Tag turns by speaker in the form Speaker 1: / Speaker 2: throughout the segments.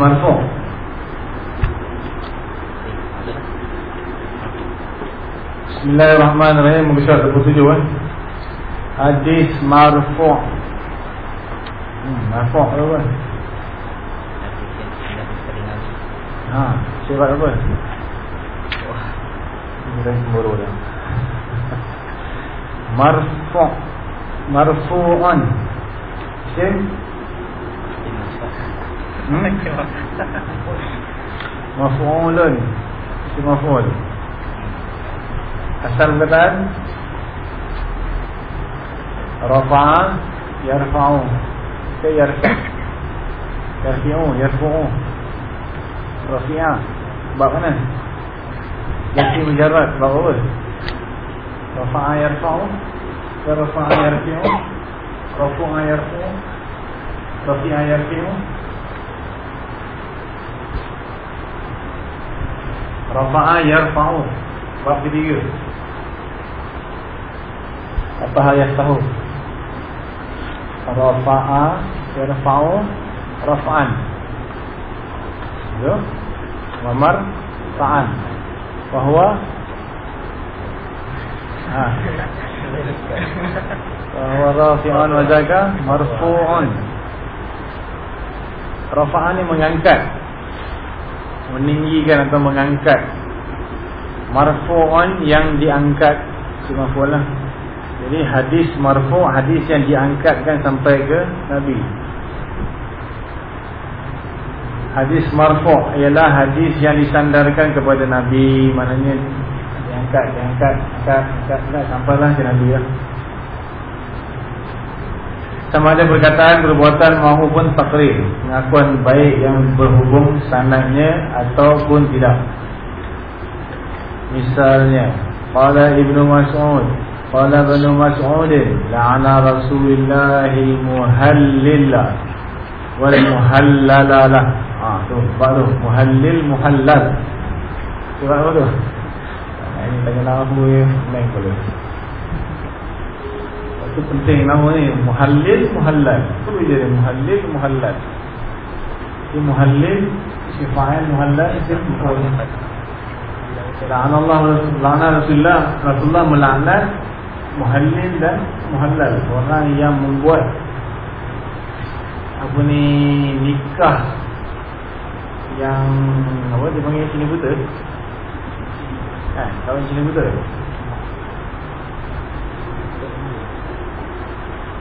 Speaker 1: مرفوع. بسم الله الرحمن الرحيم. مباشرة بوتيجو حديث مرفوع. مرفوع. أيوه ها شو رايك بقى؟ مرفوع. مرفوع. مرفوع شو؟ Hmm? Maf'ulun. Isim maf'ul. Asal perkataan Rafa'a Yarfa'u Ke yarfa' Yarfi'u Yarfu'u Rafi'a Bab mana? Yarfi mujarrad Bab apa? Rafa'a Yarfa'u Rafa'a Yarfi'u Rafu'a Yarfu'u Rafi'a Yarfi'u Rafa'a Yarfa'u. Bab ketiga apa hal yang tahu Rafa'a Yarfa'u Rafa'an. Itu Mamar Fa'an Bahawa ha. Bahawa Rafi'an wa jaga Marfu'un. Rafa'an ni mengangkat Meninggikan atau mengangkat. Marfu'un yang diangkat. Cuma lah. Jadi hadis marfu' hadis yang diangkatkan sampai ke Nabi. Hadis marfu' ialah hadis yang disandarkan kepada Nabi, maknanya diangkat, diangkat, angkat, angkat, angkat. Sampailah ke Nabi ya sama ada perkataan, perbuatan maupun takrir Pengakuan baik yang berhubung sanatnya ataupun tidak. Misalnya Qala Ibn Mas'ud Qala Ibn Mas'ud La'ana Rasulullah muhallillah Wal muhallalalah Ha tu, sebab Muhallil muhallal. Sebab apa tu? Ini tanya lah aku ya Main kuliah itu penting nama ni muhallil muhallal. Apa dia? Muhallil muhallal. Ini muhallil si fa'il muhallal isim maf'ul La'an Allah La'ana Rasulullah Rasulullah melaknat muhallil dan muhallal. Orang yang membuat apa ni nikah yang apa dia panggil sini buta? Kan kahwin sini buta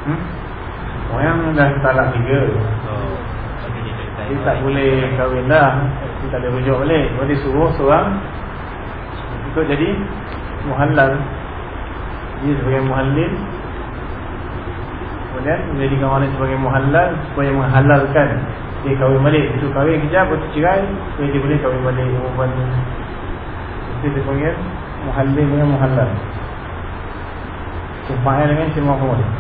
Speaker 1: hmm? Orang dah talak tiga.
Speaker 2: Dia
Speaker 1: tak boleh kahwin dah. Dia tak boleh rujuk balik. Dia suruh seorang ikut jadi muhallal. Dia sebagai muhallil. Kemudian menjadikan orang sebagai muhallal Supaya menghalalkan. Dia kahwin balik. Itu kahwin kejap Lepas cerai Supaya dia boleh kahwin balik. Perempuan tu. Itu dia panggil Muhallil dengan muhallal. Sumpahnya dengan semua pun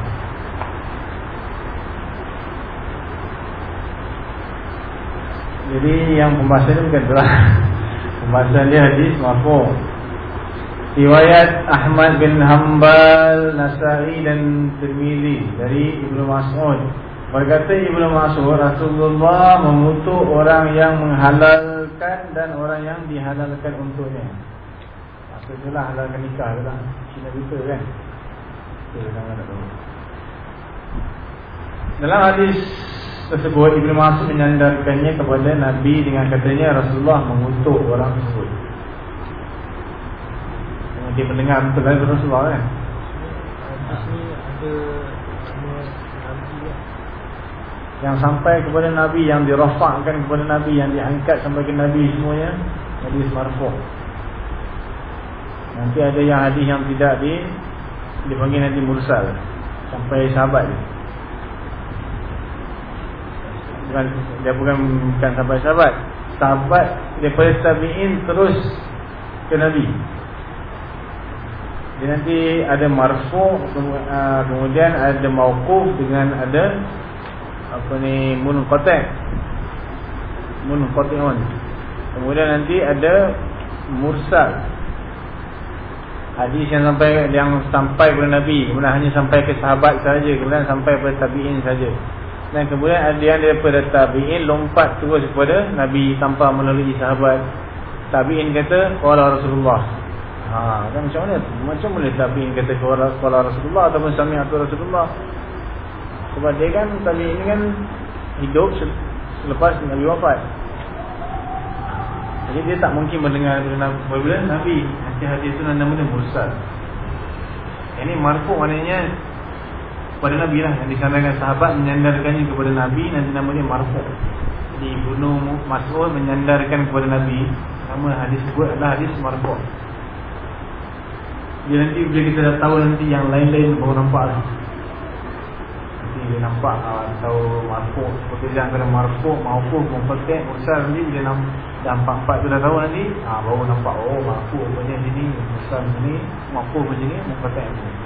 Speaker 1: Jadi yang pembahasan ni bukan tu lah Pembahasan dia hadis Mafu Riwayat Ahmad bin Hanbal, Nasai dan Tirmizi dari Ibnu Mas'ud. Berkata Ibnu Mas'ud, Rasulullah mengutuk orang yang menghalalkan dan orang yang dihalalkan untuknya. Maksudnya halalkan nikah lah. Cina buta kan? Dalam hadis tersebut Ibnu Mas'ud menyandarkannya kepada Nabi dengan katanya Rasulullah mengutuk orang tersebut. Dia mendengar betul dari Rasulullah kan?
Speaker 3: Nabi
Speaker 1: Yang sampai kepada Nabi Yang dirafakkan kepada Nabi Yang diangkat sampai ke Nabi semuanya Hadis marfu' Nanti ada yang hadis yang tidak di Dipanggil nanti mursal Sampai sahabat dia bukan, Dia bukan, bukan sampai sahabat. Daripada tabi'in terus ke Nabi. Dia nanti ada marfu kemudian ada mauquf dengan ada apa ni munqati' munqati'un kemudian nanti ada mursal. Hadis yang sampai yang sampai kepada nabi. Kemudian hanya sampai ke sahabat saja kemudian sampai kepada tabi'in saja dan kemudian ada yang daripada tabi'in lompat terus kepada nabi tanpa melalui sahabat tabi'in kata qala rasulullah Ha, kan macam mana? Macam boleh tabi'in kata kuala Rasulullah ataupun sami'atu Rasulullah. Sebab dia kan tabi'in kan hidup selepas Nabi wafat. Jadi dia tak mungkin mendengar Nabi hati-hati itu nama dia mursal. Ini marfu maknanya pada Nabi lah yang disandarkan sahabat menyandarkannya kepada Nabi nanti nama dia marfu. Jadi Ibnu Mas'ud menyandarkan kepada Nabi nama hadis sebut adalah hadis marfu. Dia nanti bila kita dah tahu nanti yang lain-lain baru nampak lah Nanti dia nampak uh, Tahu marfuk Pekerjaan kena marfuk Marfuk Mempertek Mursal nanti Bila nampak Dah empat-empat tu dah tahu nanti ha, Baru nampak Oh marfuk macam ni macam ni Marfuk macam ni Mempertek macam ni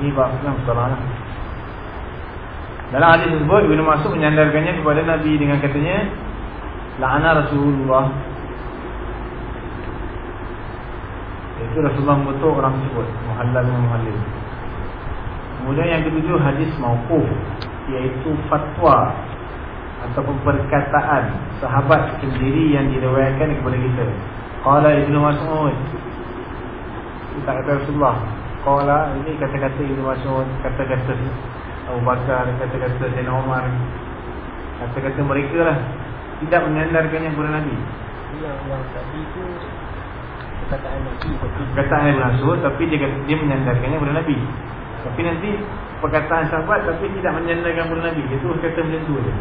Speaker 1: Ini bab yang salah lah. Dalam hadis tersebut Ibn Masuk menyandarkannya kepada Nabi dengan katanya La'ana Rasulullah. Itu Rasulullah mengutuk orang tersebut Muhallal dengan muhallil. Kemudian yang ketujuh hadis mauquf Iaitu fatwa Ataupun perkataan Sahabat sendiri yang direwayatkan kepada kita. Qala Ibn Mas'ud Kita kata Rasulullah Qala ini kata-kata Ibn Mas'ud Kata-kata Abu Bakar Kata-kata Zain Omar. Kata-kata mereka lah. Tidak menyandarkannya kepada Nabi.
Speaker 2: Yang, yang tadi itu perkataan Nabi
Speaker 1: perkataan Ibn Mas'ud tapi dia dia menyandarkannya kepada Nabi. Tapi nanti perkataan sahabat tapi tidak menyandarkan kepada Nabi. Itu kata macam tu je.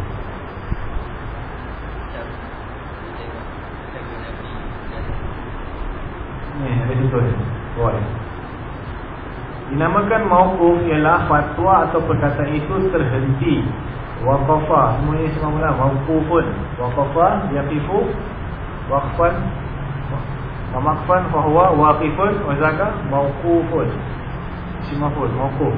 Speaker 1: Ni ada contoh ni. Boleh dinamakan mauquf ialah fatwa atau perkataan itu terhenti waqafa semua ni semua mula mauqufun waqafa yaqifu waqfan Wamakfan fahuwa waqifun wazaka mauqufun. Simafun mauquf.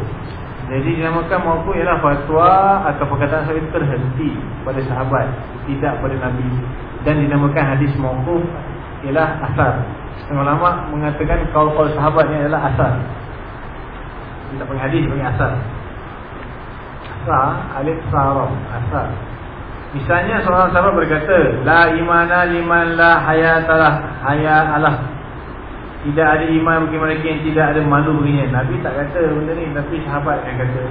Speaker 1: Jadi dinamakan mauquf ialah fatwa atau perkataan sahabat terhenti pada sahabat, tidak pada Nabi. Dan dinamakan hadis mauquf ialah asar. Setengah ulama mengatakan kaul-kaul sahabat ni adalah Tidak panggil hadis, panggil asar. Asar, alif saram, asar. Misalnya seorang sahabat berkata, La imana liman la hayatalah hayatalah. Tidak ada iman bagi mereka yang tidak ada malu baginya. Nabi tak kata benda ni, tapi sahabat yang kata.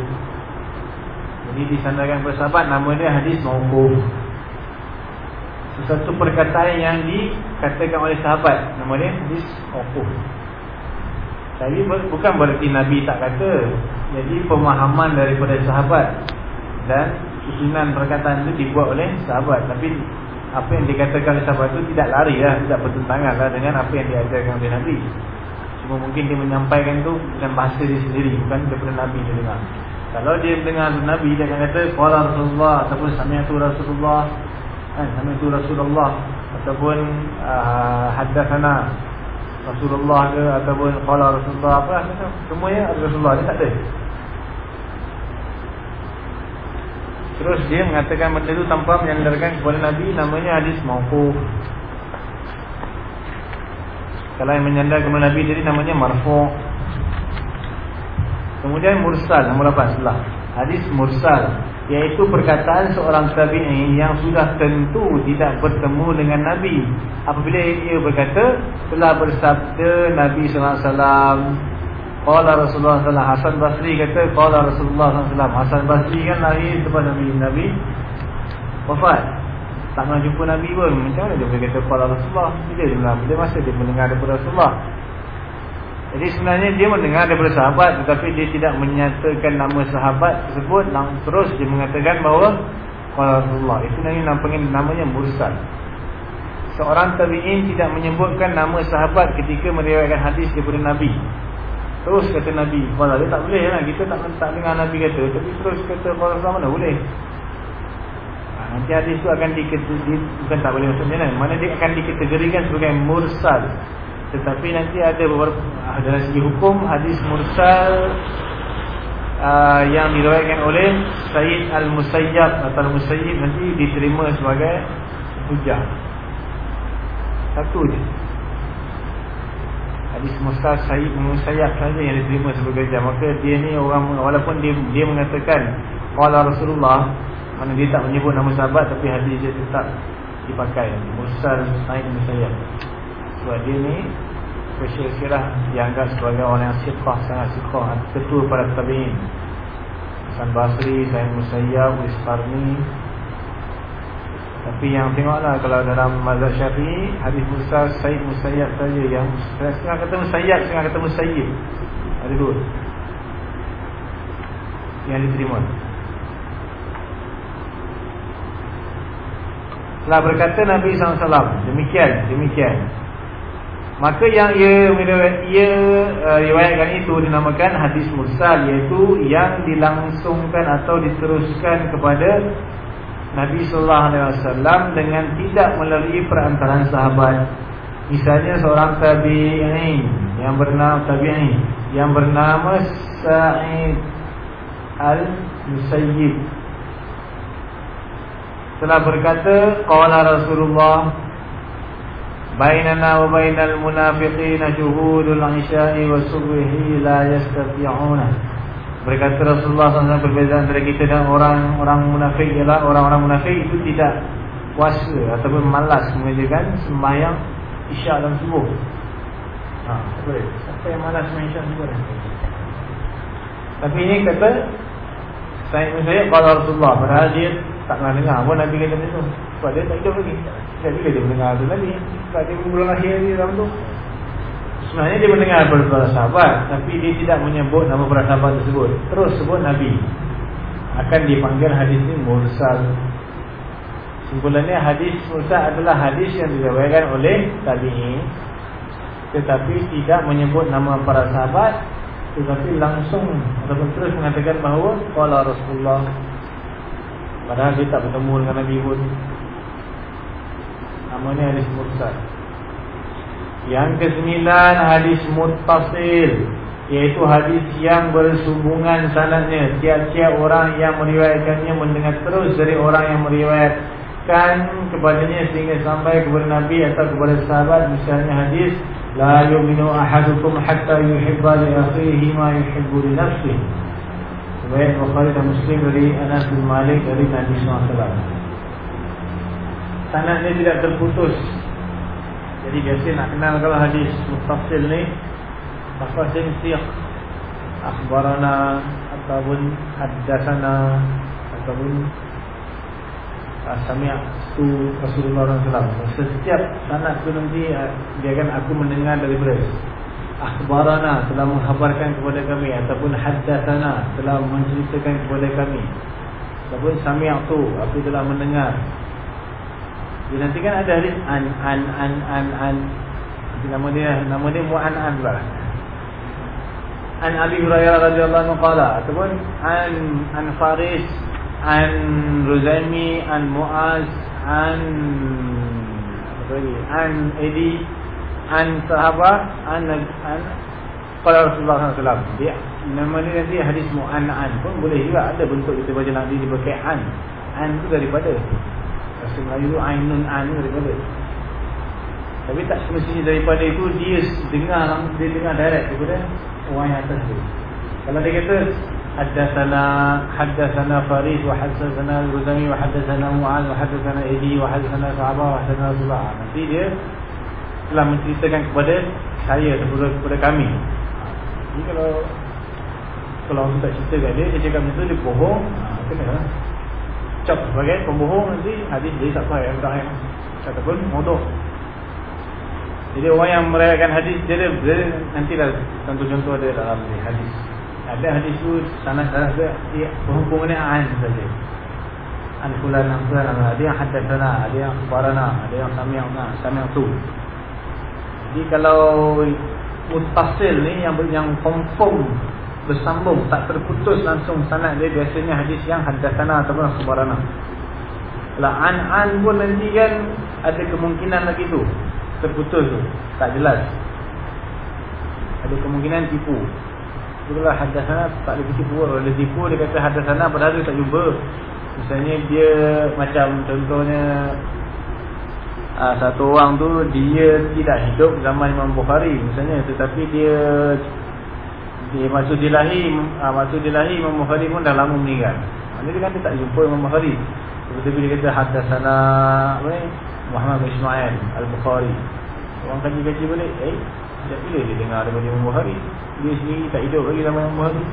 Speaker 1: Jadi disandarkan kepada sahabat, nama dia hadis mauquf. Sesuatu perkataan yang dikatakan oleh sahabat, nama dia hadis mauquf. Tapi bukan berarti Nabi tak kata. Jadi pemahaman daripada sahabat dan susunan perkataan itu dibuat oleh sahabat. Tapi apa yang dikatakan oleh sahabat itu tidak lari lah tidak bertentangan lah dengan apa yang diajarkan oleh Nabi. Cuma mungkin dia menyampaikan itu dengan bahasa dia sendiri bukan daripada Nabi dia dengar. Kalau dia dengar Nabi dia akan kata Kuala Rasulullah ataupun Samiatu Rasulullah kan, Samiatu Rasulullah ataupun uh, Haddasana Rasulullah ke ataupun Kuala Rasulullah apa semuanya Rasulullah dia tak ada. Terus dia mengatakan benda itu tanpa menyandarkan kepada Nabi Namanya hadis mauquf Kalau yang menyandarkan kepada Nabi jadi namanya marfu' Kemudian mursal Nombor 8 setelah Hadis mursal Iaitu perkataan seorang tabi'i yang sudah tentu tidak bertemu dengan Nabi Apabila ia berkata Telah bersabda Nabi SAW Qala Rasulullah sallallahu Hasan Basri kata qala Rasulullah sallallahu Hasan Basri kan lahir lepas Nabi Nabi wafat. Tak pernah jumpa Nabi pun. Macam mana dia boleh kata qala Rasulullah? Dia dia, dia masa dia mendengar daripada Rasulullah. Jadi sebenarnya dia mendengar daripada sahabat tetapi dia tidak menyatakan nama sahabat tersebut langsung terus dia mengatakan bahawa Rasulullah itu namanya namanya mursal. Seorang tabi'in tidak menyebutkan nama sahabat ketika meriwayatkan hadis daripada Nabi. Terus kata Nabi, kalau dia tak boleh lah. Kita tak, tak dengar Nabi kata. Tapi terus kata Rasulullah mana boleh. Ha, nanti hadis tu akan dikategorikan, bukan tak boleh maksudnya kan. Mana dia akan dikategorikan sebagai mursal. Tetapi nanti ada beberapa, dalam segi hukum, hadis mursal uh, yang diriwayatkan oleh Sayyid Al-Musayyab atau Al-Musayyib nanti diterima sebagai hujah. Satu je. Hadis Musa Sayyid Musayyab saja yang diterima sebagai hujah. Maka dia ni orang walaupun dia dia mengatakan qala Rasulullah mana dia tak menyebut nama sahabat tapi hadis dia tetap dipakai. Musa Sayyid Musayyab. Dia ni Special sirah dianggap sebagai orang yang siqah Sangat siqah Ketua para tabi'in. Hasan Basri, Sayyid Musayyab, Wisparni Tapi yang tengoklah Kalau dalam mazhab syafi'i Hadis Musa, Sayyid Musayyab saja Yang setengah kata Musayyab, setengah kata Musayyib. Ada dua Yang diterima. Telah berkata Nabi SAW Demikian, demikian Maka yang ia ia uh, riwayatkan itu dinamakan hadis mursal iaitu yang dilangsungkan atau diteruskan kepada Nabi sallallahu alaihi wasallam dengan tidak melalui perantaraan sahabat. Misalnya seorang tabi'in yang bernama tabi'in yang bernama Sa'id Al-Musayyib telah berkata qala Rasulullah Bainal munafiqina syuhudul isya'i wa subhi la yastati'una Berkata Rasulullah SAW perbezaan antara kita dan orang-orang munafik ialah orang-orang munafik itu tidak puasa ataupun malas mengerjakan sembahyang isya' dan subuh. Ha. Siapa yang malas sembahyang isya' subuh? Tapi ini kata saya kalau Rasulullah padahal dia tak pernah dengar pun Nabi kata macam tu Sebab dia tak hidup lagi. Tak bila dia mendengar tu Nabi Sebab dia bulan akhir dia dalam tu. Sebenarnya dia mendengar para sahabat Tapi dia tidak menyebut nama para sahabat tersebut. Terus sebut Nabi. Akan dipanggil hadis ini Mursal. Simpulannya hadis Mursal adalah hadis yang diriwayatkan oleh Tabi'i Tetapi tidak menyebut nama para sahabat Tetapi langsung Ataupun terus mengatakan bahawa Kuala Rasulullah. Padahal dia tak bertemu dengan Nabi pun Namanya hadis mursal Yang kesembilan hadis mutasil Iaitu hadis yang bersambungan sanadnya. Tiap-tiap orang yang meriwayatkannya Mendengar terus dari orang yang meriwayatkan Kepadanya sehingga sampai kepada Nabi Atau kepada sahabat. Misalnya hadis La yuminu ahadukum hatta yuhibba li akhihi ma yuhibbu li nafsihi. Riwayat Bukhari dan Muslim dari Anas bin Malik dari Nabi SAW Sanadnya tidak terputus. Jadi biasa nak kenal kalau hadis Mustafsil ni Mustafsil siyak Akhbarana Ataupun Haddasana Ataupun Asami'ah tu Rasulullah SAW Setiap sanad tu nanti Dia akan aku mendengar daripada akhbarana telah menghabarkan kepada kami ataupun haddatsana telah menceritakan kepada kami. Ataupun sami'tu aku telah mendengar dia nanti kan ada hadis an an an an an. Nama dia nama dia mu'an-an lah an Abi Hurairah radhiyallahu anhu qala ataupun an an Faris an Ruzaimi an Muaz an lagi? An Edi an sahabah an an qala Rasulullah SAW dia nama ni nanti hadis mu'an'an pun boleh juga. Ada bentuk kita baca nanti dia pakai an. An tu daripada Bahasa Melayu tu Ainun Anu dia kata. Tapi tak semestinya daripada itu Dia dengar Dia dengar direct daripada Orang yang atas tu. Kalau dia kata Haddasana Haddasana Faris Wa haddasana Al-Ruzami Wa haddasana Mu'an Wa haddasana Edi Wa haddasana Sahabah Wa haddasana Rasulullah Nanti dia Telah menceritakan kepada Saya Terpulang kepada kami. Jadi kalau Kalau orang tak cerita kat dia Dia cakap macam tu Dia bohong. Kena. lah Cap sebagai pembohong nanti, hadis dia tak payah, tak payah. Ataupun modoh. Jadi orang yang meriwayatkan hadis dia, dia, dia nanti dah contoh-contoh ada dalam ni, hadis. Ada hadis tu sanad sanad dia, dia berhubungannya an saja. An fulan an fulan yang hadatsana, ada yang akhbarana, yang sami'na, sami'tu. Jadi kalau muttasil ni yang yang confirm bersambung tak terputus langsung sanad dia biasanya hadis yang hadatsana ataupun akhbarana. Kalau an-an pun nanti kan ada kemungkinan lagi tu terputus tu tak jelas. Ada kemungkinan tipu. Itulah hadasana tak boleh tipu dia tipu dia kata hadasana padahal tak jumpa Misalnya dia macam contohnya uh, Satu orang tu dia tidak hidup zaman Imam Bukhari Misalnya tetapi dia dia Maksud dia lahir uh, Maksud dia lahir Imam Bukhari pun dah lama meninggal. Maksudnya kan dia tak jumpa Imam Bukhari. Tetapi dia kata hadasana apa ni? Muhammad Ismail Al-Bukhari. Orang kaji-kaji balik Eh Sejak bila dia dengar daripada Imam Bukhari? Dia sendiri tak hidup lagi sama Imam Bukhari.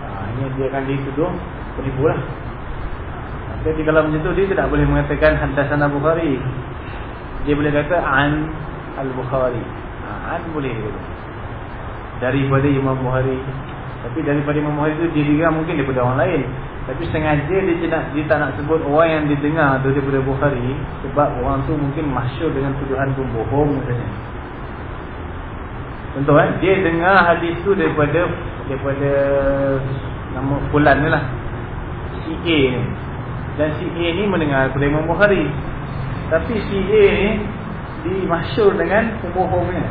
Speaker 1: Ha, Ini dia akan dituduh Penipu lah. Ha, Jadi kalau macam tu dia tidak boleh mengatakan Hadasan Al-Bukhari Dia boleh kata An Al-Bukhari. Ha, An boleh dia Daripada Imam Bukhari Tapi daripada Imam Bukhari tu Dia dengar mungkin daripada orang lain Tapi sengaja dia tidak, dia tak nak sebut Orang yang didengar tu daripada Bukhari Sebab orang tu mungkin masyur dengan tuduhan pembohong misalnya Contoh kan dia dengar hadis tu daripada daripada nama fulan ni lah. Si A ni. Dan si A ni mendengar daripada Imam Bukhari. Tapi si A ni dimasyhur dengan pembohongnya.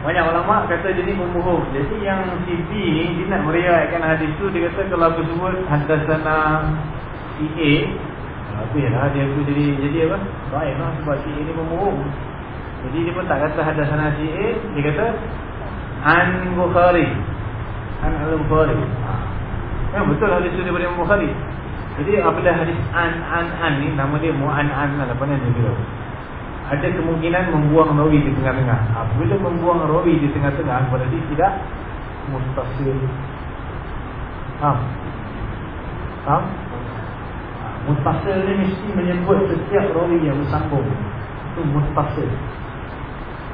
Speaker 1: Banyak ulama kata dia ni pembohong. Jadi yang B ni dia nak meriwayatkan hadis tu dia kata kalau aku sebut hadasana si A Habislah dia tu jadi jadi apa? Baiklah sebab si A ni pembohong. Jadi dia pun tak kata hadas sana si A, dia kata an Bukhari. An al-Bukhari. Ha. Ya betul hadis itu daripada Bukhari. Jadi apabila hadis an an an ni nama dia mu'an-an lah apa dia kira. Ada kemungkinan membuang rawi di tengah-tengah. Apabila membuang rawi di tengah-tengah berarti tidak mustasil. Ha. Ha? Mustasil ni mesti menyebut setiap rawi yang bersambung. Itu mustasil.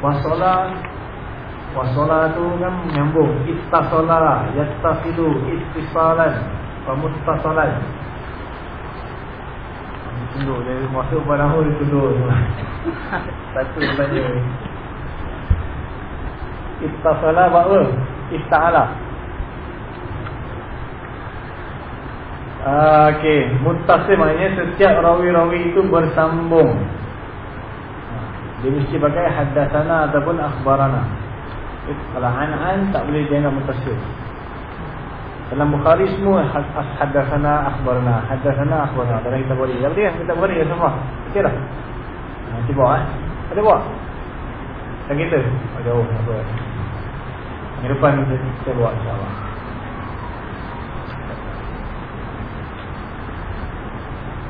Speaker 1: Wasola Wasola tu kan menyambung Ittasola Yattasilu Ittisalan Pamuttasalan Tunduk dia masuk pada hul tunduk Satu saja Ittasala apa? Itta'ala Okey, muttasil maknanya setiap rawi-rawi itu bersambung dia mesti pakai haddatsana ataupun akhbarana. Kalau an-an tak boleh dianggap mutasil. Dalam Bukhari semua haddatsana akhbarana, haddatsana akhbarana. Dalam kita boleh. Boleh kita boleh ya semua. Okeylah. Nanti bawa eh. Ada bawa. Dan kita. Oh, jauh apa. Di depan kita bawa insya-Allah.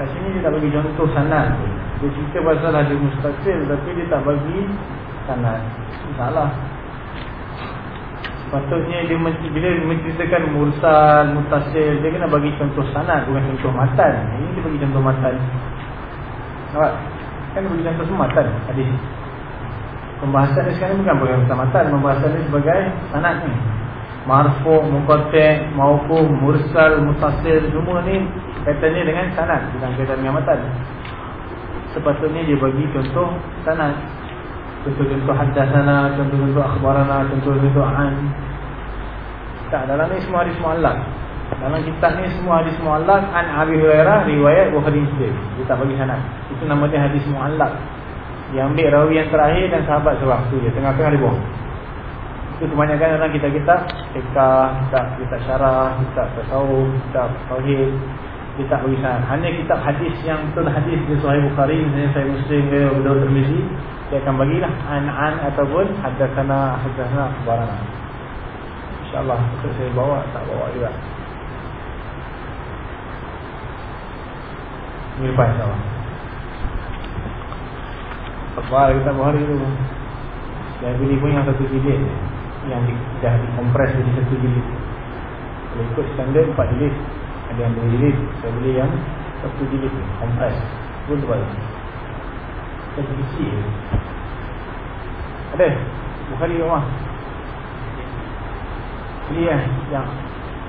Speaker 1: Kat sini dia tak bagi contoh sanad dia cerita pasal ada mustaqil Tapi dia tak bagi sanad Salah Sepatutnya dia bila menceritakan mursal, mutasil Dia kena bagi contoh sanad Bukan contoh matan Ini dia bagi contoh matan Nampak? Kan semua matan Hadis Pembahasan ni sekarang bukan contoh matan Pembahasan ni sebagai sanad ni. Marfu, muqatek, maupun mursal, mutasil Semua ni kaitannya dengan sanad Bukan kaitan dengan matan. Sepatutnya dia bagi contoh sanad. Contoh-contoh hadasana contoh-contoh akhbarana contoh-contoh an. Tak dalam ni semua hadis muallak dalam kitab ni semua hadis muallak an Abi Hurairah riwayat Bukhari Muslim. Dia tak bagi sanad. Itu nama dia hadis muallak dia ambil rawi yang terakhir dan sahabat seorang tu dia tengah-tengah dia buang itu kebanyakan dalam kitab-kitab. Kitab kitab kitab syarah kitab tasawuf kitab tauhid. Dia tak bagi sanad. Hanya kitab hadis yang betul hadis di Sahih Bukhari, misalnya Sahih Muslim ke Abu Tirmizi, dia akan bagilah. An-an ataupun hadatsana hadatsana barana. Insya-Allah kita saya bawa tak bawa juga. Ini lepas insya-Allah. Apa kita hari itu? Saya beli pun yang satu jilid yang dah dikompres jadi satu jilid. Kalau ikut standard 4 jilid ada yang dua jilid Saya beli yang satu jilid Kompres Pun tu balik Saya kecil Ada? Bukhari rumah? Ini ya, yang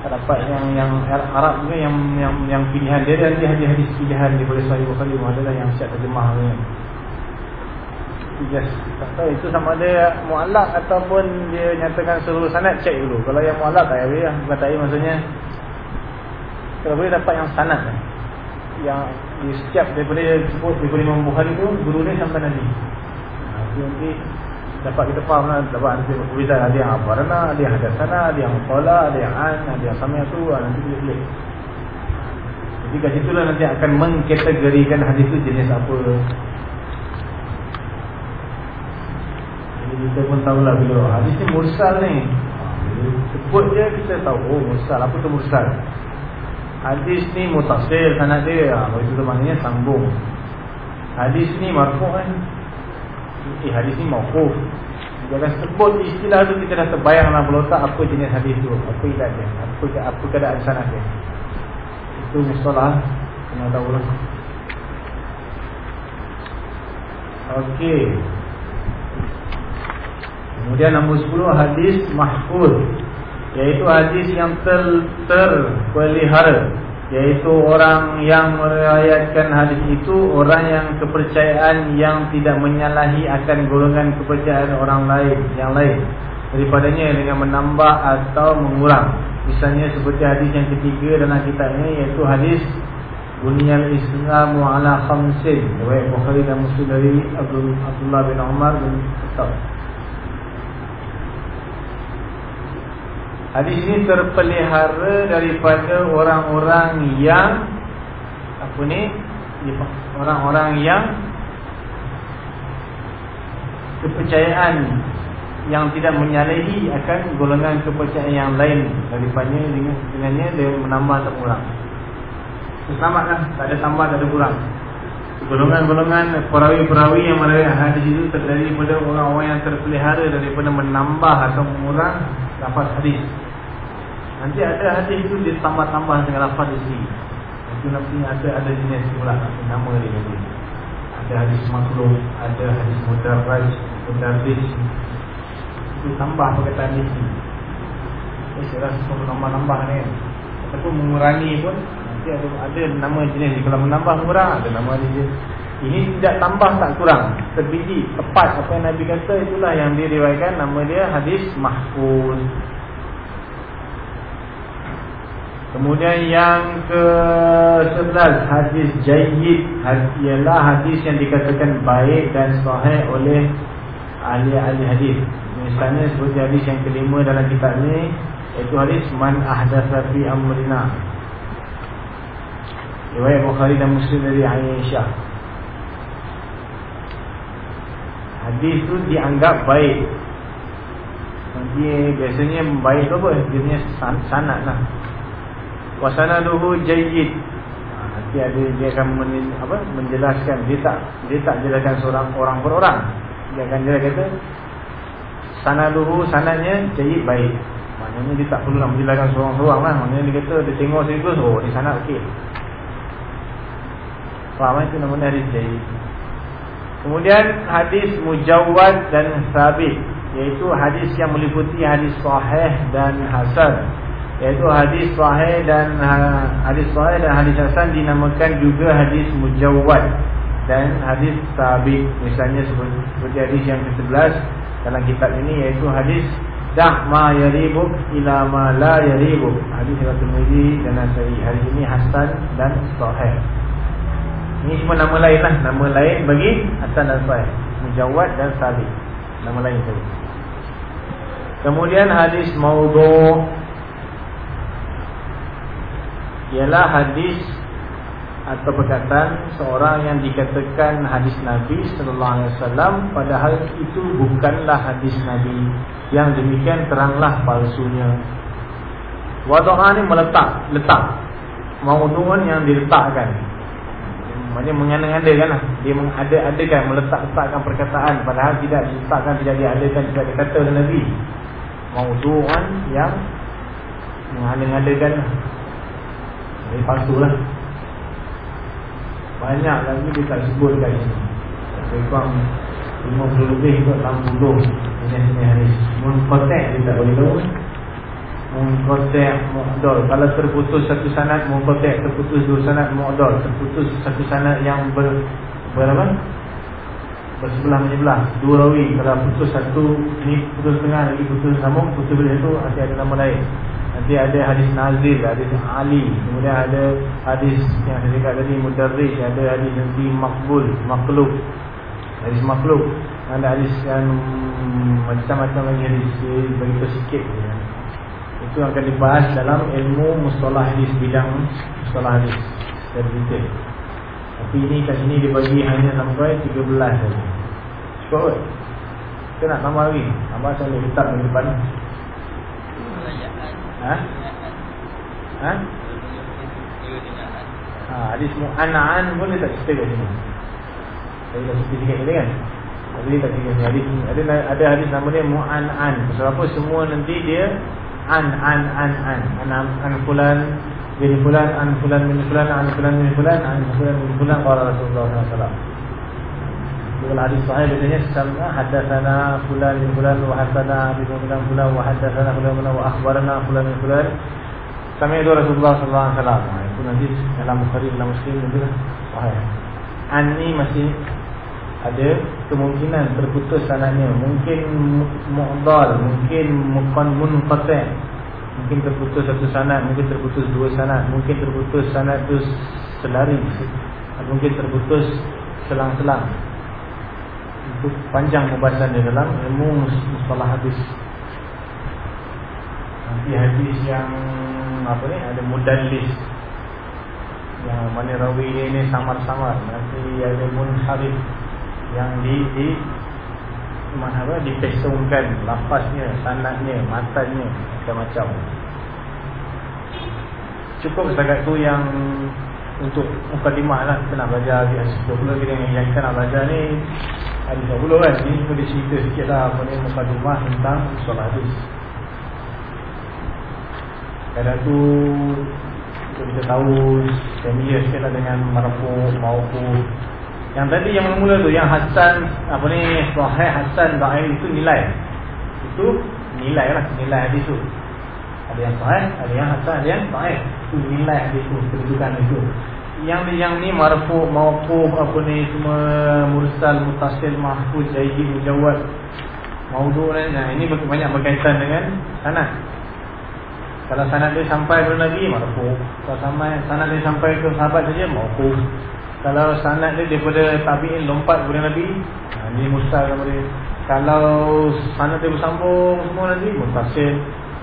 Speaker 1: dapat yang yang Arab ni yang yang yang pilihan dia dan dia hadis-hadis pilihan dia boleh sahih Bukhari adalah yang siap terjemah ni. Tak tahu itu sama ada mualaf ataupun dia nyatakan seluruh sanad cek dulu. Kalau yang mualaf tak payah bukan tak maksudnya kalau boleh dapat yang sanad yang di setiap daripada sebut daripada Imam Bukhari tu guru ni sampai Nabi. Ha, nanti dapat kita faham lah dapat nanti perbezaan ada yang abarana ada yang hadasana ada yang mutola ada yang an ada yang sama tu ha, nanti boleh boleh jadi kat situ lah nanti akan mengkategorikan hadis tu jenis apa. Jadi kita pun tahulah bila hadis ni mursal ni. Sebut je kita tahu oh mursal. Apa tu mursal? Hadis ni mutasir sanad dia. Ha, itu maknanya sambung. Hadis ni marfu' kan Eh hadis ni mawkuf Jangan sebut istilah tu kita dah terbayanglah belotak apa jenis hadis tu Apa ilat dia Apa, apa keadaan sana dia. Itu mustalah Kena tahu lah. Okey. Kemudian nombor 10 hadis mahfud Iaitu hadis yang ter, terpelihara Yaitu orang yang meriayatkan hadis itu Orang yang kepercayaan yang tidak menyalahi akan golongan kepercayaan orang lain Yang lain. Daripadanya dengan menambah atau mengurang. Misalnya seperti hadis yang ketiga dalam kitabnya Iaitu hadis Bunyal Islamu ala khamsin. Riwayat Bukhari dan Muslim dari Abdullah bin Umar bin Khattab Hadis ini terpelihara daripada orang-orang yang apa ni? Orang-orang yang kepercayaan yang tidak menyalahi akan golongan kepercayaan yang lain daripada dengan dengannya dia menambah atau kurang. Selamatlah, tak ada tambah, tak ada kurang. Golongan-golongan perawi-perawi yang meriwayatkan hadis itu terdiri daripada orang-orang yang terpelihara daripada menambah atau mengurang lafaz hadis. Nanti ada hadis itu ditambah-tambah dengan lafaz di sini. Itu nanti ada ada jenis pula nama dia nanti. Ada hadis maklum, ada hadis mudarraj, mudarris. Itu tambah perkataan di sini. Ini rasa semua nambah-nambah ni. Ataupun mengurangi pun nanti ada ada nama jenis ni. Kalau menambah murah ada nama dia. Ini tidak tambah tak kurang. Terbiji tepat apa yang Nabi kata itulah yang dia riwayatkan nama dia hadis mahfuz. Kemudian yang ke-11 hadis jayyid ialah hadis yang dikatakan baik dan sahih oleh ahli-ahli hadis. Misalnya seperti hadis yang kelima dalam kitab ini iaitu hadis man ahdatsa fi amrina. Riwayat Bukhari dan Muslim dari Aisyah. Hadis itu dianggap baik. Dia biasanya baik tu apa? Dia sanad lah wasanaduhu jayyid. Ha, nanti ada dia akan men, apa menjelaskan. Dia tak dia tak jelaskan seorang orang per orang. Dia akan jelas kata sanaduhu sanadnya jayyid baik. Maknanya dia tak perlu nak menjelaskan seorang-seorang lah. Maknanya dia kata dia tengok situ oh di sana okey. Faham itu namanya hadis jayyid. Kemudian hadis mujawwad dan sabit iaitu hadis yang meliputi hadis sahih dan hasan Iaitu hadis sahih dan ha, hadis sahih dan hadis hasan dinamakan juga hadis mujawwad dan hadis sabit misalnya seperti, hadis yang ke-11 dalam kitab ini iaitu hadis dah ma yaribuk ila ma la yaribuk. Hadis riwayat Tirmizi dan Nasa'i. Hadis ini hasan dan sahih. Ini semua nama lain lah. Nama lain bagi hasan dan sahih mujawwad dan sabit nama lain saja. Kemudian hadis maudhu' ialah hadis atau perkataan seorang yang dikatakan hadis Nabi sallallahu alaihi wasallam padahal itu bukanlah hadis Nabi yang demikian teranglah palsunya. Wadha'a ni meletak, letak. Maudhu'un yang diletakkan. Maksudnya mengandang-andangkan lah. Dia mengada-adakan, meletak-letakkan perkataan padahal tidak diletakkan, tidak diadakan, tidak dikata oleh Nabi. Maudhu'un yang mengandang-andangkan ini palsu lah Banyak lagi dia tak sebut kat sini. Kurang 50 lebih ke 60 jenis-jenis hadis munqati' dia tak boleh tahu. Munqati' mu'dal kalau terputus satu sanad munqati' terputus dua sanad mu'dal terputus satu sanad yang ber berapa? Bersebelah menyebelah. Dua rawi. Kalau putus satu ni putus tengah lagi putus sambung putus belah tu nanti ada nama lain nanti ada hadis nazil hadis ali kemudian ada hadis yang saya cakap tadi mudarris ada hadis nanti makbul maklub hadis maklub ada hadis yang macam-macam lagi hadis begitu sikit ya. itu akan dibahas dalam ilmu mustalah hadis bidang mustalah hadis secara detail tapi ini kat sini dia bagi hanya sampai 13 saja. Cukup? Kita nak tambah lagi. Tambah boleh letak di depan. Ha? Ha? Ha, hadis pun dia tak cerita kat sini. Saya dah cerita sikit tadi kan? Tapi dia tak cerita sini. Hadis, ada, ada hadis nama dia mu'ana'an. Sebab apa semua nanti dia an, an, an, an. An, an, an fulan, bin fulan an fulan bin fulan an fulan bin fulan an fulan bin qala Rasulullah sallallahu Dalam hadis sahih katanya sama hadatsana fulan bin fulan wa hadatsana bin fulan fulan wa hadatsana fulan wa akhbarana fulan bin fulan Sami itu Rasulullah sallallahu alaihi wasallam. Itu nanti dalam Bukhari dalam Muslim itu sahih. An ni masih ada kemungkinan terputus sanadnya, mungkin mu'dal, mungkin muqan munqati' Mungkin terputus satu sanad, mungkin terputus dua sanad, mungkin terputus sanad itu selari, mungkin terputus selang-selang. Itu panjang pembahasan di dalam ilmu mustalah hadis. Nanti hadis yang apa ni ada mudallis. Yang mana rawi ini, samar-samar. Nanti ada munharif yang di di mana apa dipesongkan lafaznya sanadnya matanya macam-macam. Cukup setakat tu yang untuk mukadimah lah kita nak belajar di hadis 20 kita yang kita nak belajar ni hadis 20 kan ni boleh cerita sikit lah apa ni mukadimah tentang soal hadis kadang tu kita tahu familiar sikit lah dengan marfu maufu yang tadi yang mula-mula tu yang Hasan apa ni sahih Hasan Da'if itu nilai. Itu nilai lah nilai hadis tu. Ada yang sahih, ada yang Hasan, ada yang Da'if. Itu nilai hadis tu, kedudukan itu. Yang yang ni marfu, mauquf apa ni semua mursal, mutasil, mahfuz, jaidi, mujawad. Maudhu ni nah, ini banyak berkaitan dengan sanad. Kalau sanad dia sampai kepada Nabi, marfu. Kalau sampai sanad dia sampai ke sahabat saja, mauquf. Kalau sanad dia daripada tabi'in lompat kepada Nabi Ini mustahil kepada dia Kalau sanad dia bersambung semua nanti Mutasil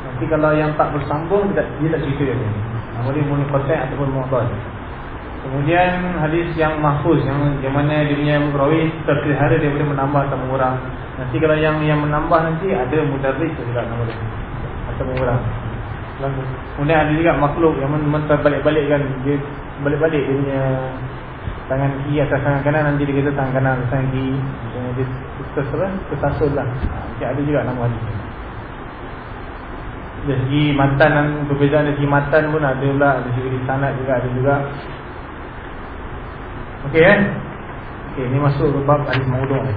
Speaker 1: Nanti kalau yang tak bersambung Dia tak, dia tak cerita dia Nama dia ataupun mu'abad Kemudian hadis yang mahfuz Yang, yang mana dia punya rawi Terpelihara daripada menambah atau mengurang. Nanti kalau yang yang menambah nanti Ada mudarris juga nama dia. Atau mengurang. Kemudian ada juga makhluk yang terbalik-balikkan Dia balik-balik dia punya tangan kiri atas tangan kanan nanti dia kata tangan kanan atas tangan kiri. Macam dia terus apa? Tersasul lah. Ha, ada juga nama hadis dari segi matan perbezaan dari segi matan pun ada pula. Dari segi sanad juga ada juga ok eh? Ok ni masuk ke bab mauduk ni.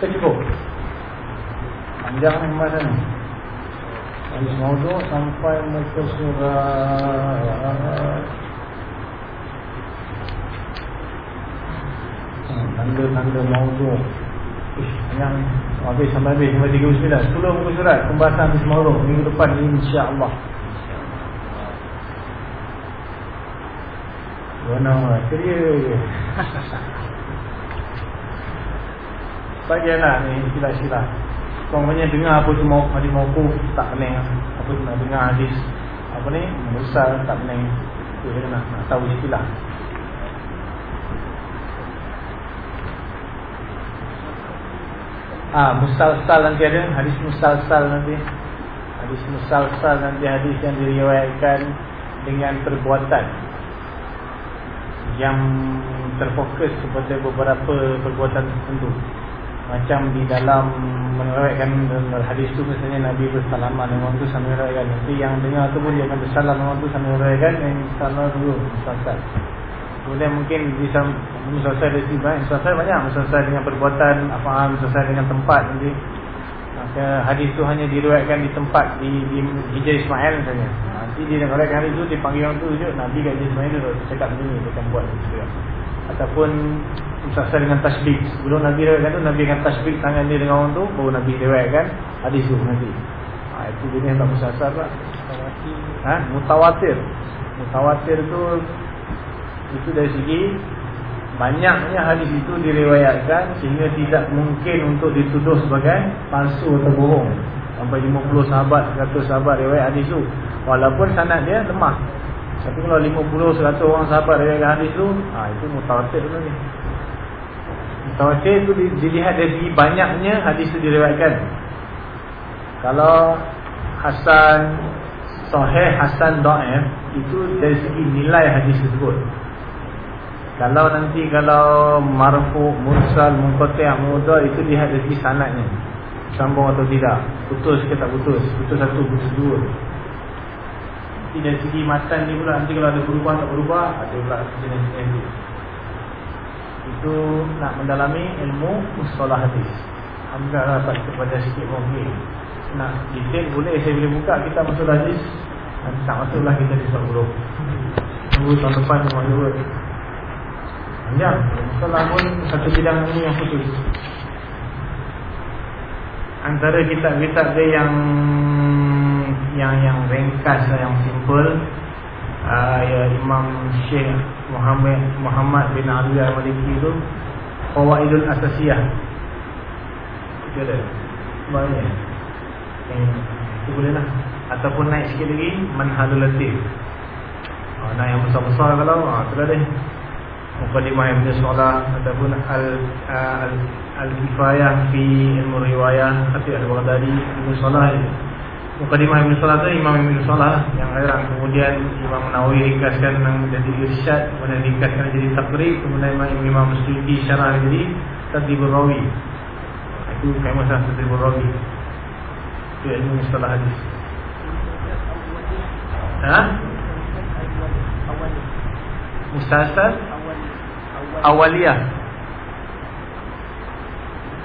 Speaker 1: Saya cukup. Panjang ni pembahasan ni. Hadis mauduk sampai muka surat Tanda-tanda mauduk Yang habis sampai habis Sampai 39 10 muka surat Pembahasan mauduk Minggu depan insyaAllah Benar Ceria Bagianlah ni Sila-sila Kau banyak dengar apa tu mau hadis mauquf tak pening. Apa tu nak dengar hadis apa ni besar tak pening. Tu dia nak, nak tahu istilah Ah, musalsal nanti ada hadis musalsal nanti. Hadis musalsal nanti hadis yang diriwayatkan dengan perbuatan yang terfokus kepada beberapa perbuatan tertentu macam di dalam meriwayatkan hadis tu misalnya Nabi bersalaman dengan tu sambil meriwayatkan nanti yang dengar tu pun dia akan bersalam dengan tu sambil meriwayatkan yang salah dulu itu Kemudian mungkin bisa musalsal dari sini banyak. Musalsal banyak. Musalsal dengan perbuatan, apa musalsal dengan tempat nanti. Maka hadis itu hanya diriwayatkan di tempat di, di Hijr Ismail misalnya. Nanti dia nak hadis itu dipanggil orang tu je Nabi kat Hijr Ismail tu cakap begini dia akan buat juga. Ataupun musalsal dengan tasbih. Sebelum Nabi riwayatkan tu Nabi akan tasbih tangan dia dengan orang tu baru Nabi riwayatkan hadis tu nanti. Ha, itu jenis tak musalsal lah. Ha? Mutawatir. Mutawatir tu itu dari segi banyaknya hadis itu diriwayatkan sehingga tidak mungkin untuk dituduh sebagai palsu atau bohong. Sampai 50 sahabat, 100 sahabat riwayat hadis itu. Walaupun sanad dia lemah. Tapi kalau 50, 100 orang sahabat riwayat hadis itu, ha, itu mutawatir ni. Mutawatir itu dilihat dari banyaknya hadis itu diriwayatkan. Kalau Hasan Sahih Hasan Da'if itu dari segi nilai hadis tersebut. Kalau nanti kalau marfu, mursal, munqati', mudhar itu lihat dari sanadnya. Sambung atau tidak, putus ke tak putus, putus satu, putus dua. Nanti dari segi matan ni pula nanti kalau ada berubah tak berubah, ada pula jenis-jenis itu. Itu nak mendalami ilmu mustalah hadis. Alhamdulillah dapat kepada sikit mungkin. Nak detail boleh saya boleh buka kita masuk hadis. Nanti tak masuklah kita di sebelum. Tunggu tahun depan memang dua panjang Masalah pun satu bidang ini yang khusus. Antara kitab-kitab dia yang Yang yang ringkas Yang simple uh, ya Imam Syekh Muhammad Muhammad bin Ali Al-Maliki itu Qawaidul Asasiyah. Itu ada eh, Itu boleh lah. Ataupun naik sikit lagi Manhalul Latif. Uh, yang besar-besar kalau uh, Itu dah deh Muqaddimah Ibn Salah ataupun al al al kifayah fi ilmu riwayah. Khatib al-Baghdadi Ibn Salah Muqaddimah Ibn Salah tu Imam Ibn Salah yang heran kemudian Imam Nawawi ringkaskan menjadi irsyad kemudian ringkaskan jadi takrib kemudian Imam Imam Suyuti syarah jadi tadribul rawi. Itu kamu sah tadribul rawi. Itu ilmu istilah hadis. Ha? Mustasar awaliyah.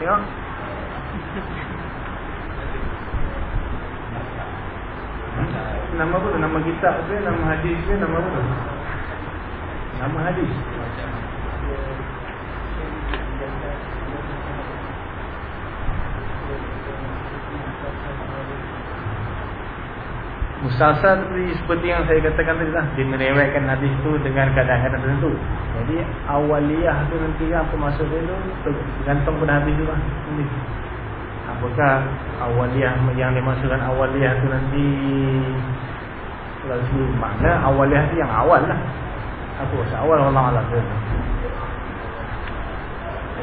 Speaker 1: Tengok. Nama apa tu? Nama kitab ke? Nama hadis ke? Nama apa tu? Nama hadis. Musalsal seperti yang saya katakan tadi lah. Dia merewetkan hadis tu dengan kadang-kadang tertentu. Jadi awaliyah tu nanti kan apa maksud dia tu Tergantung pada hadis tu lah. Apakah awaliyah yang dimaksudkan awaliyah tu nanti Lalu mana awaliyah tu yang awal lah. Apa? Maksud awal Allah Allah tu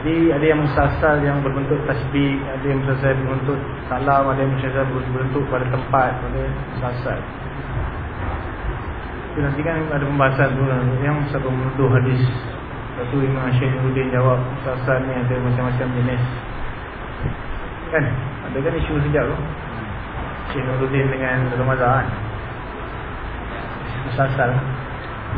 Speaker 1: jadi ada yang musasal yang berbentuk tasbih, ada yang musasal berbentuk salam, ada yang musasal berbentuk pada tempat, pada musasal. Jadi nanti kan ada pembahasan tu lah. yang satu menuduh hadis. Satu Imam Nuruddin jawab musasal ni ada macam-macam jenis. Kan? Ada kan isu sejak tu? Syekh Nuruddin dengan Ramadhan. Musasal.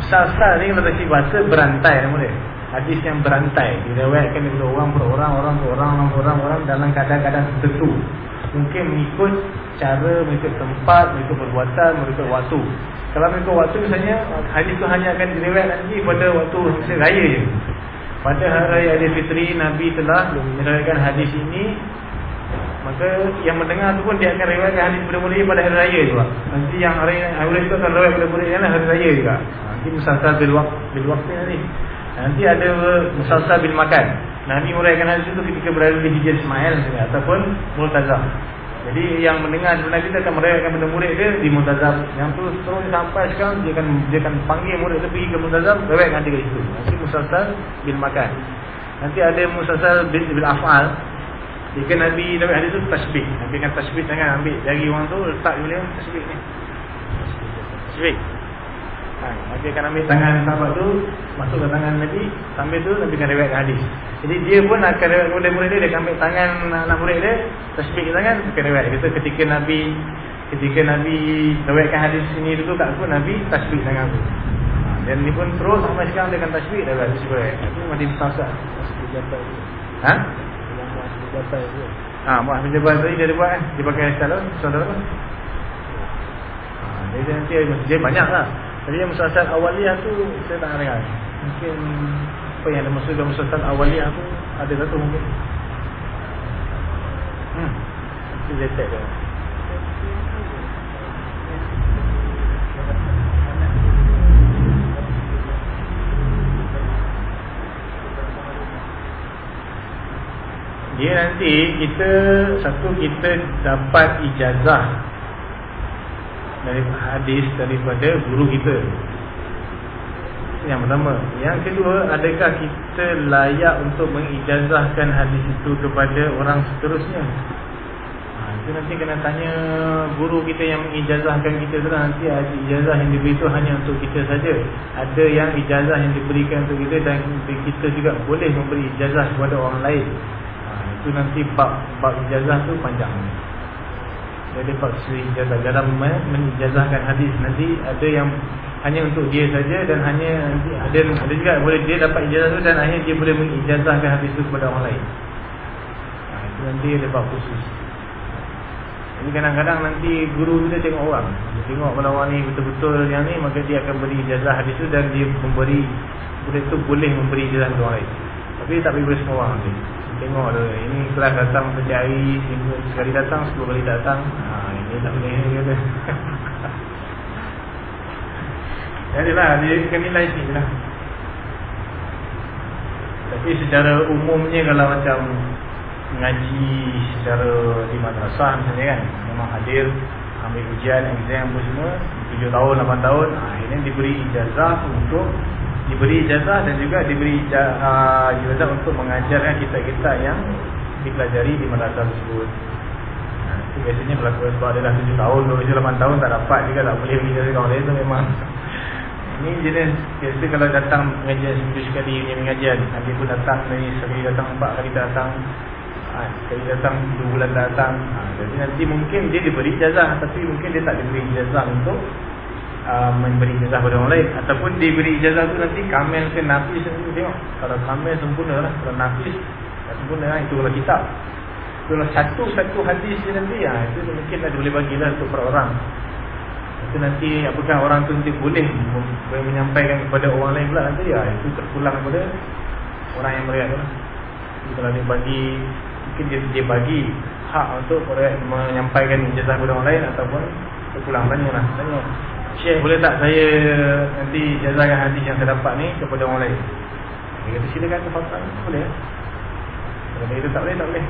Speaker 1: Musasal ni kalau tak bahasa berantai nama dia hadis yang berantai. Diriwayatkan oleh orang per orang orang per orang orang per orang orang dalam keadaan-keadaan tertentu. Mungkin mengikut cara mengikut tempat mengikut perbuatan mengikut waktu. Kalau mengikut waktu misalnya hadis itu hanya akan diriwayatkan nanti pada waktu hari raya je. Pada hari raya Aidilfitri Nabi telah meriwayatkan hadis ini. Maka yang mendengar tu pun dia akan riwayatkan hadis mula-mula pada hari raya juga. Nanti yang hari hari itu akan riwayat mula-mula hari raya juga. Nanti misalkan bil waktu bil nanti Nanti ada musalsal bin makan. Nabi muraikan hadis itu ketika berada di Hijaz Ismail ataupun Multazam. Jadi yang mendengar sebenarnya kita akan merayakan benda murid dia di Multazam. Yang tu terus sampai sekarang dia akan dia akan panggil murid dia pergi ke Multazam, merayakan dia kat situ. Nanti musalsal bin makan. Nanti ada musalsal bin bil afal. Jika Nabi Nabi hadis itu tasbih. Nabi akan tasbih tangan ambil dari orang tu letak dia tasbih ni. Tasbih. Ha, Nabi akan ambil tangan sahabat tu Masuk ke tangan Nabi Sambil tu Nabi akan riwayat hadis Jadi dia pun akan riwayat kepada murid dia Dia akan ambil tangan anak murid dia Tersbik tangan Akan riwayat Kita ketika Nabi Ketika Nabi Riwayatkan hadis ini dulu kat aku Nabi tersbik tangan tu ha, Dan ni pun terus sampai sekarang dia akan dah kat sisi baik. Tapi masih
Speaker 3: itu.
Speaker 1: Ha?
Speaker 3: Itu.
Speaker 1: Ha, muas pejabat tadi dia ada buat kan. Dia pakai salah, salah apa? Ha, dia nanti dia banyak lah. Jadi yang musassal awaliyah tu saya tak dengar. Mungkin apa yang ada maksud dalam musassal awaliyah tu ada satu mungkin. Hmm. Itu dia dia. Dia nanti kita satu kita dapat ijazah dari hadis daripada guru kita. Yang pertama, yang kedua, adakah kita layak untuk mengijazahkan hadis itu kepada orang seterusnya? Ha, itu nanti kena tanya guru kita yang mengijazahkan kita tu lah. Nanti ijazah yang diberi itu hanya untuk kita saja. Ada yang ijazah yang diberikan untuk kita dan kita juga boleh memberi ijazah kepada orang lain. Ha, itu nanti bab bab ijazah tu panjang. Jadi suri ijazah dalam menijazahkan hadis nanti ada yang hanya untuk dia saja dan hanya ada ada juga boleh dia dapat ijazah tu dan akhirnya dia boleh mengijazahkan hadis itu kepada orang lain. Ha, itu nanti ada khusus. Ini kadang-kadang nanti guru tu dia tengok orang. Dia tengok kalau orang ni betul-betul yang ni maka dia akan beri ijazah hadis tu dan dia memberi boleh tu boleh memberi ijazah kepada orang lain. Tapi tak boleh semua orang nanti. Tengok tu ini kelas datang setiap hari sekali datang 10 kali datang. Ha ini tak boleh ni kata. Jadilah dia akan nilai sini lah Tapi secara umumnya kalau macam Ngaji secara di madrasah misalnya kan Memang hadir Ambil ujian, exam semua 7 tahun, 8 tahun ha, Ini diberi ijazah untuk Diberi ijazah dan juga diberi uh, ijazah untuk mengajarkan kita-kita yang Dipelajari di madrasah tersebut. Itu biasanya berlaku sebab adalah 7 tahun, 7, 8 tahun tak dapat juga tak boleh ijazah kawan lain tu memang. Ini jenis biasa kalau datang mengajar seminggu sekali punya mengajar Nanti pun datang ni sekali datang empat kali datang ha, Sekali datang dua bulan datang. Ha, Jadi nanti mungkin dia diberi ijazah Tapi mungkin dia tak diberi ijazah untuk uh, Memberi ijazah kepada orang lain. Ataupun diberi ijazah tu nanti kamel ke nafis nanti tengok. Kalau kamel sempurna lah Kalau nafis tak sempurna lah Itu kalau kitab. Kalau satu-satu hadis je nanti ha, Itu mungkin ada boleh bagilah untuk per orang. Itu nanti apakah orang tu nanti boleh menyampaikan kepada orang lain pula nanti ya itu terpulang kepada orang yang meriak tu lah. Kalau dia bagi mungkin dia, dia bagi hak untuk menyampaikan ijazah kepada orang lain ataupun terpulang tanya lah. Tanya Syekh boleh tak saya nanti ijazahkan hadis yang saya dapat ni kepada orang lain dia kata silakan tafadhal boleh kalau dia tak boleh tak boleh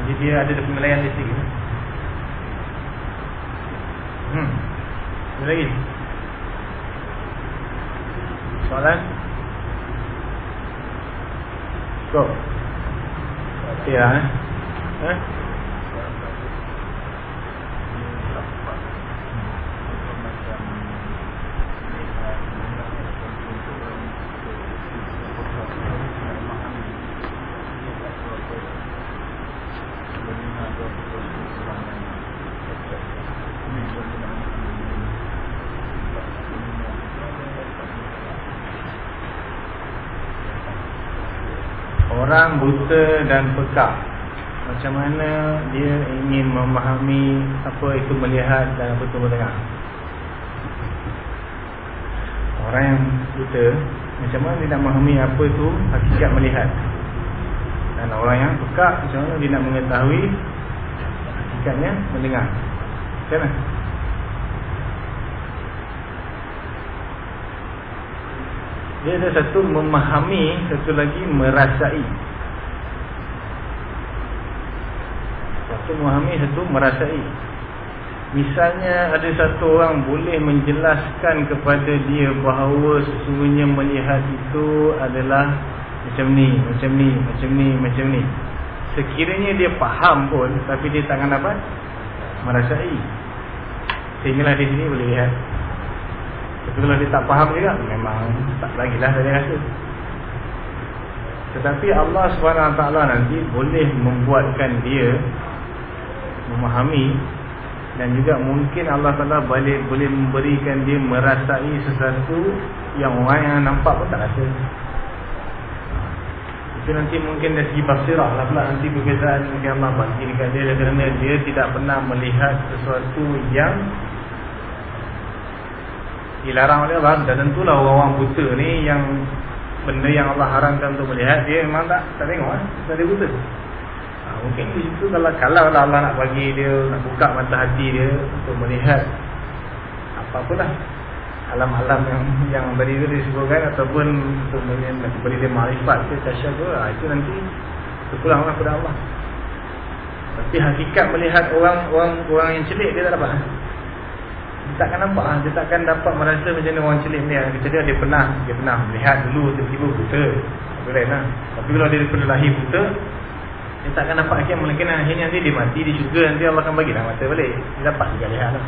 Speaker 1: jadi dia ada penilaian di sini Hmm. Ada lagi? Soalan? Go. Okey lah eh. Eh? Orang buta dan pekak. Macam mana dia ingin memahami Apa itu melihat dan apa itu mendengar? Orang yang buta Macam mana dia nak memahami apa itu Hakikat melihat? Dan orang yang pekak Macam mana dia nak mengetahui Hakikatnya mendengar? Macam mana Dia ada satu memahami Satu lagi merasai Satu memahami Satu merasai Misalnya ada satu orang boleh menjelaskan kepada dia bahawa sesungguhnya melihat itu adalah macam ni, macam ni, macam ni, macam ni. Sekiranya dia faham pun tapi dia tak akan dapat merasai. Sehinggalah di sini boleh lihat tapi kalau dia tak faham juga Memang tak lagi lah saya rasa Tetapi Allah SWT nanti Boleh membuatkan dia Memahami dan juga mungkin Allah Taala boleh boleh memberikan dia merasai sesuatu yang orang yang nampak pun tak rasa. Itu nanti mungkin dari segi basirah lah pula nanti perbezaan mungkin Allah bagi dekat dia kerana dia tidak pernah melihat sesuatu yang dilarang oleh Allah. Dan tentulah orang-orang buta ni yang benda yang Allah haramkan untuk melihat dia memang tak tak tengok eh. Tak dia buta. Ha, mungkin di situ kalau kalau Allah nak bagi dia nak buka mata hati dia untuk melihat apa-apalah alam-alam yang yang tadi itu disebutkan ataupun untuk melihat beri dia makrifat ke tasyah ke ha, itu nanti terpulanglah kepada Allah. Tapi hakikat melihat orang orang orang yang celik dia tak dapat dia takkan nampak. Lah. Dia takkan dapat merasa macam mana orang celik ni. Kecuali dia pernah Dia pernah melihat dulu Tiba-tiba buta. Lain lah Tapi kalau dia pernah lahir buta Dia takkan nampak akhir Mungkin akhirnya nanti dia mati Dia juga nanti Allah akan bagi mata balik. Dia dapat juga lihat lah.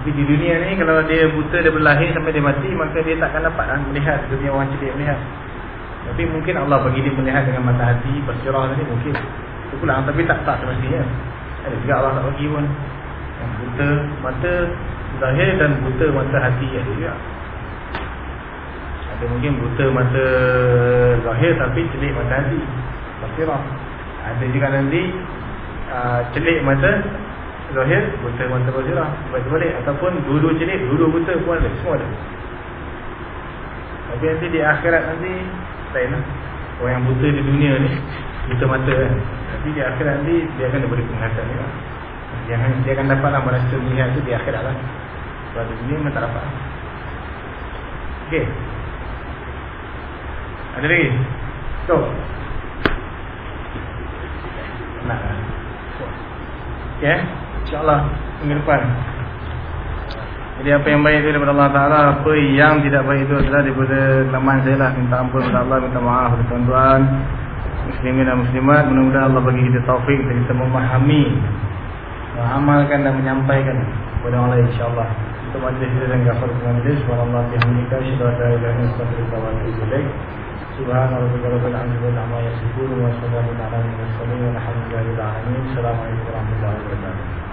Speaker 1: Tapi di dunia ni Kalau dia buta Dia berlahir sampai dia mati Maka dia takkan dapat lah Melihat dunia orang celik melihat. Tapi mungkin Allah bagi dia melihat Dengan mata hati Basirah tadi mungkin. Itu pulang Tapi tak tak semestinya. Ada juga Allah tak bagi pun buta mata zahir dan buta mata hati ada juga. Ada mungkin buta mata zahir tapi celik mata hati. Basirah. Ada juga nanti uh, celik mata zahir, buta mata basirah. Baca balik ataupun dua-dua celik, dua-dua buta pun ada, semua ada. Tapi nanti di akhirat nanti lain lah. Orang yang buta di dunia ni buta mata kan. Tapi di akhirat nanti dia akan diberi penglihatan ni lah. Dia akan, dapatlah merasa melihat tu di akhirat lah. Kalau di dunia memang tak dapat. Okey. Ada lagi? So Nak Okey eh InsyaAllah Minggu depan. Jadi apa yang baik itu daripada Allah Ta'ala Apa yang tidak baik itu adalah Daripada kelemahan saya lah. Minta ampun kepada Allah Minta maaf kepada tuan-tuan Muslimin dan muslimat. Mudah-mudahan Allah bagi kita taufik kita memahami Mengamalkan dan menyampaikan Kepada orang lain insyaAllah untuk majlis kita dan gafar majlis Subhanallah bihamdika la ilaha illa anta wa atubu ilaik Subhanallah rabbil alamin amma yasifun wa salamun ala al mursalin walhamdulillahi rabbil alamin Assalamualaikum warahmatullahi wabarakatuh